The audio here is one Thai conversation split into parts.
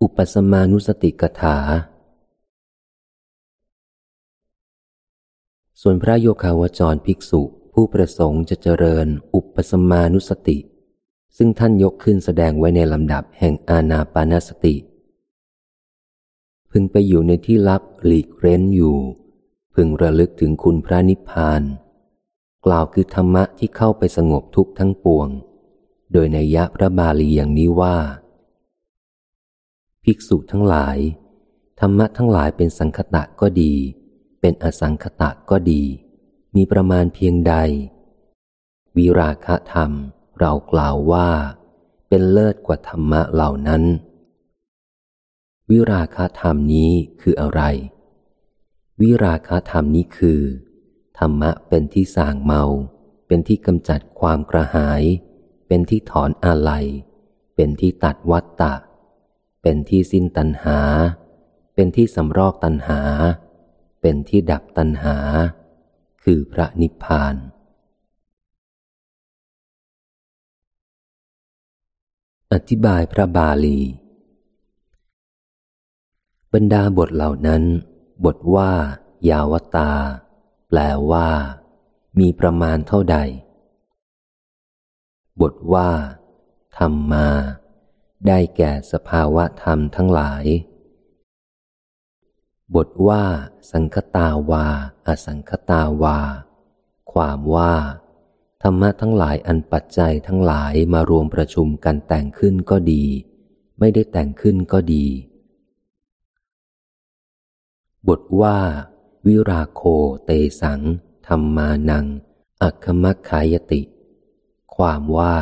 อุปสมานุสติกถา ส่วนพระโยคาวจรภิกษุผู้ประสงค์จะเจริญอุปสมานุสติ ซึ่งท่านยกขึ้นแสดงไว้ในลำดับแห่งอาณาปานสติ พึงไปอยู่ในที่ลับหลีกเร้นอยู่ พึงระลึกถึงคุณพระนิพพาน กล่าวคือธรรมะที่เข้าไปสงบทุกข์ทั้งปวง โดยในยะพระบาลีอย่างนี้ว่า ภิกษุทั้งหลาย ธรรมะทั้งหลายเป็นสังคตะก็ดี เป็นอสังคตะก็ดี มีประมาณเพียงใด วิราคะธรรมเรากล่าวว่า เป็นเลิศกว่าธรรมะเหล่านั้น วิราคะธรรมนี้คืออะไร วิราคะธรรมนี้คือ ธรรมะเป็นที่สางเมา เป็นที่กำจัดความกระหาย เป็นที่ถอนอาลัย เป็นที่ตัดวัตตะ เป็นที่สิ้นตัณหา เป็นที่สำรอกตัณหา เป็นที่ดับตัณหา คือพระนิพพาน อธิบายพระบาลี บรรดาบทเหล่านั้น บทว่า ยาวตา แปลว่า มีประมาณเท่าใด บทว่า ธรรมมา ได้แก่สภาวะธรรมทั้งหลาย บทว่า สังคตาวา อสังคตาวา ความว่า ธรรมะทั้งหลายอันปัจจัยทั้งหลายมารวมประชุมกันแต่งขึ้นก็ดี ไม่ได้แต่งขึ้นก็ดี บทว่า วิราโคเตสัง ธรรมานัง อัคคมัคขายติ ความว่า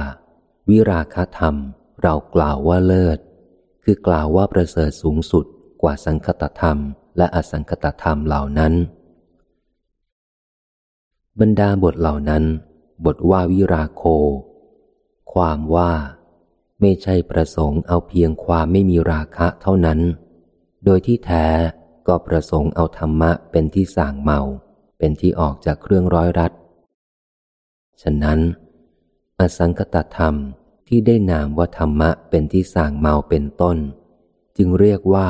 วิราคธรรม เรากล่าวว่าเลิศ คือกล่าวว่าประเสริฐสูงสุดกว่าสังคตธรรม และอสังคตธรรมเหล่านั้น บรรดาบทเหล่านั้น บทว่าวิราโค ความว่า ไม่ใช่ประสงค์เอาเพียงความไม่มีราคะเท่านั้น โดยที่แท้ก็ประสงค์เอาธรรมะเป็นที่สางเมา เป็นที่ออกจากเครื่องร้อยรัด ฉะนั้น อสังคตธรรม ที่ได้นามว่าธรรมะเป็นที่สางเมาเป็นต้น จึงเรียกว่า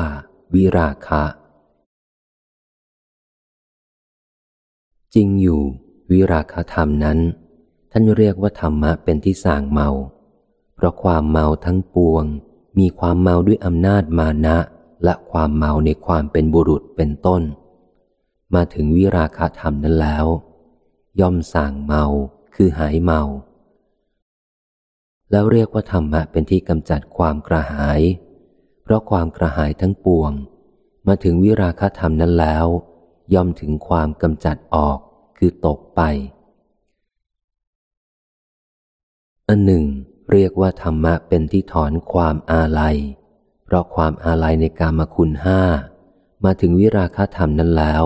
วิราคะ จริงอยู่ วิราคธรรมนั้น ท่านเรียกว่าธรรมะเป็นที่สางเมา เพราะความเมาทั้งปวง มีความเมาด้วยอำนาจมานะ และความเมาในความเป็นบุรุษเป็นต้น มาถึงวิราคธรรมนั้นแล้ว ย่อมสางเมาคือหายเมา แล้วเรียกว่าธรรมะเป็นที่กำจัดความกระหาย เพราะความกระหายทั้งปวง มาถึงวิราคธรรมนั้นแล้ว ย่อมถึงความกำจัดออกคือตกไปอันหนึ่ง เรียกว่าธรรมะเป็นที่ถอนความอาลัย เพราะความอาลัยในกามคุณห้ามาถึงวิราคธรรมนั้นแล้ว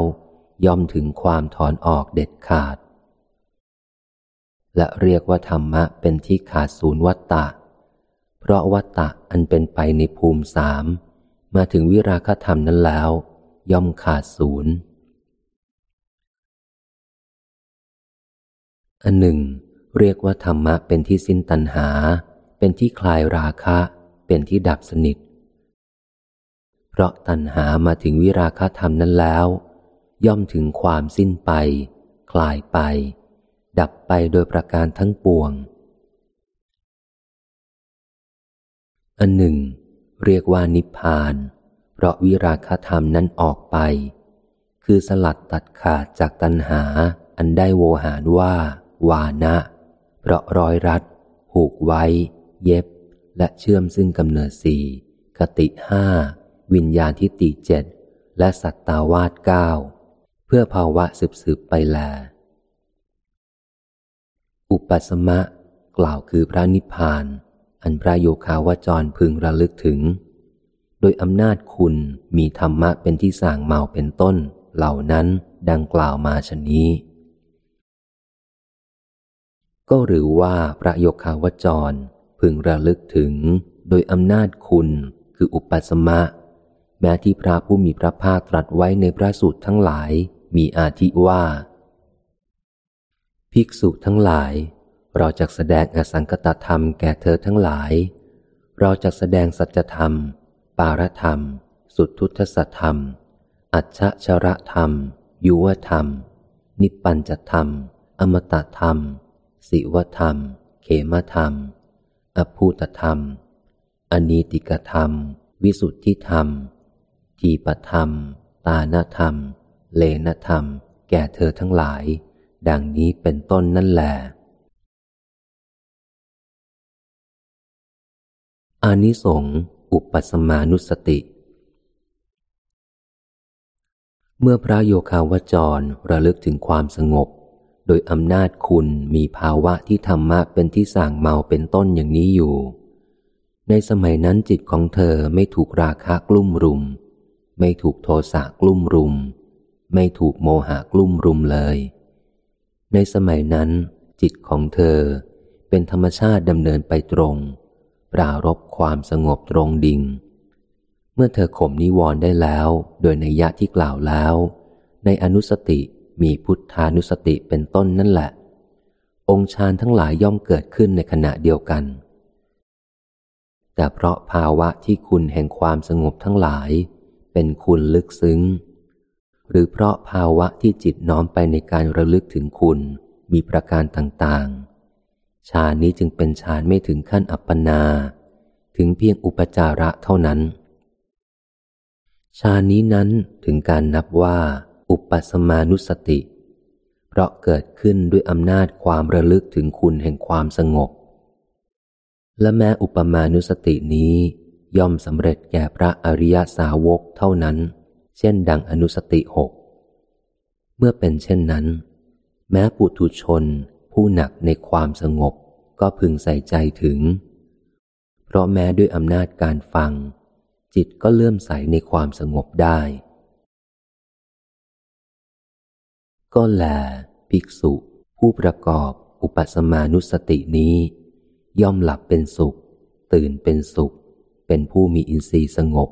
ย่อมถึงความถอนออกเด็ดขาด และเรียกว่าธรรมะเป็นที่ขาดศูนย์วัตตะ เพราะวัตตะอันเป็นไปในภูมิสามมาถึงวิราคธรรมนั้นแล้ว ย่อมขาดศูนย์อันหนึ่ง เรียกว่าธรรมะเป็นที่สิ้นตัณหา เป็นที่คลายราคะ เป็นที่ดับสนิท เพราะตัณหามาถึงวิราคธรรมนั้นแล้ว ย่อมถึงความสิ้นไป คลายไป ดับไปโดยประการทั้งปวง อันหนึ่ง เรียกว่านิพพาน เพราะวิราคธรรมนั้นออกไป คือสลัดตัดขาดจากตัณหา อันได้โวหารว่า วานะ เพราะรอยรัดผูกไว้ เย็บ และเชื่อมซึ่งกำเนิดสี่คติห้าวิญญาณทิฏฐิเจ็ดและสัตตาวาสเก้าเพื่อภาวะสืบๆไปแล อุปสมะ กล่าวคือพระนิพพาน อันพระโยคาวจรพึงระลึกถึง โดยอำนาจคุณมีธรรมะเป็นที่สร้างเมาเป็นต้น เหล่านั้นดังกล่าวมาชนี้ ก็หรือว่าพระโยคาวจรพึงระลึกถึง โดยอำนาจคุณคืออุปสมะ แม้ที่พระผู้มีพระภาคตรัสไว้ในพระสูตรทั้งหลายมีอาทิว่า ภิกษุทั้งหลาย เราจะแสดงอสังกตธรรมแก่เธอทั้งหลาย เราจะแสดงสัจธรรม ปารธรรม สุทุตสธรรม อัจฉชระธรรม ยุวธรรม นิปัญจธรรม อมตะธรรม สิวธรรม เขมธรรม อภูตธรรม อนีติกธรรม วิสุทธิธรรม ทีปธรรม ตานธรรม เลนธรรม แก่เธอทั้งหลาย ดังนี้เป็นต้นนั่นแหละอานิสงส์อุปสมานุสติ เมื่อพระโยคาวจรระลึกถึงความสงบ โดยอำนาจคุณมีภาวะที่ธรรมะเป็นที่สั่งเมาเป็นต้นอย่างนี้อยู่ ในสมัยนั้นจิตของเธอไม่ถูกราคะกลุ่มรุม ไม่ถูกโทสะกลุ่มรุม ไม่ถูกโมหะกลุ่มรุมเลย ในสมัยนั้น จิตของเธอเป็นธรรมชาติดำเนินไปตรง ปรารบความสงบตรงดิ่ง เมื่อเธอข่มนิวรณ์ได้แล้ว โดยในยะที่กล่าวแล้ว ในอนุสติมีพุทธานุสติเป็นต้นนั่นแหละ องค์ฌานทั้งหลายย่อมเกิดขึ้นในขณะเดียวกัน แต่เพราะภาวะที่คุณแห่งความสงบทั้งหลาย เป็นคุณลึกซึ้ง หรือเพราะภาวะที่จิตน้อมไปในการระลึกถึงคุณ มีประการต่างๆ ฌานนี้จึงเป็นฌานไม่ถึงขั้นอัปปนา ถึงเพียงอุปจาระเท่านั้น ฌานนี้นั้นถึงการนับว่า อุปสมานุสติ เพราะเกิดขึ้นด้วยอำนาจความระลึกถึงคุณแห่งความสงบ และแม้อุปมานุสตินี้ย่อมสำเร็จแก่พระอริยสาวกเท่านั้น เช่นดังอนุสติหก เมื่อเป็นเช่นนั้น แม้ปุถุชนผู้หนักในความสงบก็พึงใส่ใจถึง เพราะแม้ด้วยอำนาจการฟัง จิตก็เลื่อมใสในความสงบได้ ก็แล ภิกษุผู้ประกอบอุปสมานุสตินี้ ย่อมหลับเป็นสุข ตื่นเป็นสุข เป็นผู้มีอินทรีย์สงบ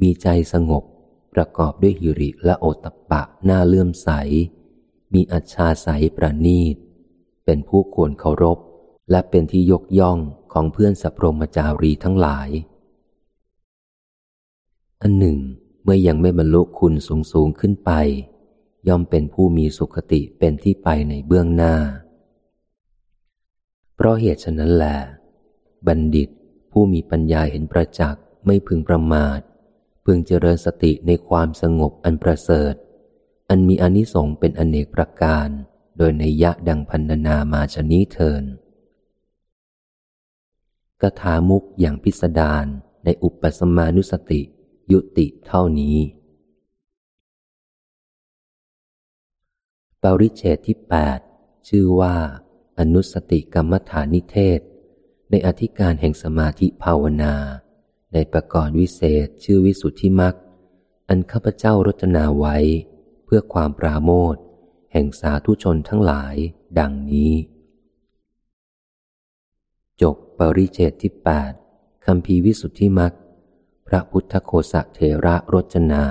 มีใจสงบ ประกอบด้วยหิริและโอตปะหน้าเลื่อมใส มีอัจฉาใสประนีต เป็นผู้ควรเคารพ และเป็นที่ยกย่องของเพื่อนสัพรมจารีทั้งหลาย อันหนึ่ง เมื่อยังไม่บรรลุคุณสูงสูงขึ้นไป ย่อมเป็นผู้มีสุขติเป็นที่ไปในเบื้องหน้า เพราะเหตุฉะนั้นแหละบัณฑิตผู้มีปัญญาเห็นประจักษ์ไม่พึงประมาท พึงเจริญสติในความสงบอันประเสริฐ อันมีอนิสงส์เป็นอเนกประการ โดยในยะดังพันนามาชนี้เทินกถามุกอย่างพิสดารในอุปสมานุสติ ยุติเท่านี้ ปริเชตที่แปดชื่อว่า อนุสติกรรมฐานิเทศ ในอธิการแห่งสมาธิภาวนา ในประกรณ์วิเศษชื่อวิสุทธิมักอันข้าพเจ้ารจนาไว้ เพื่อความปราโมทแห่งสาธุชนทั้งหลายดังนี้ จบปริเชตที่แปดคำพีวิสุทธิมักพระพุทธโคสะเทระรจนา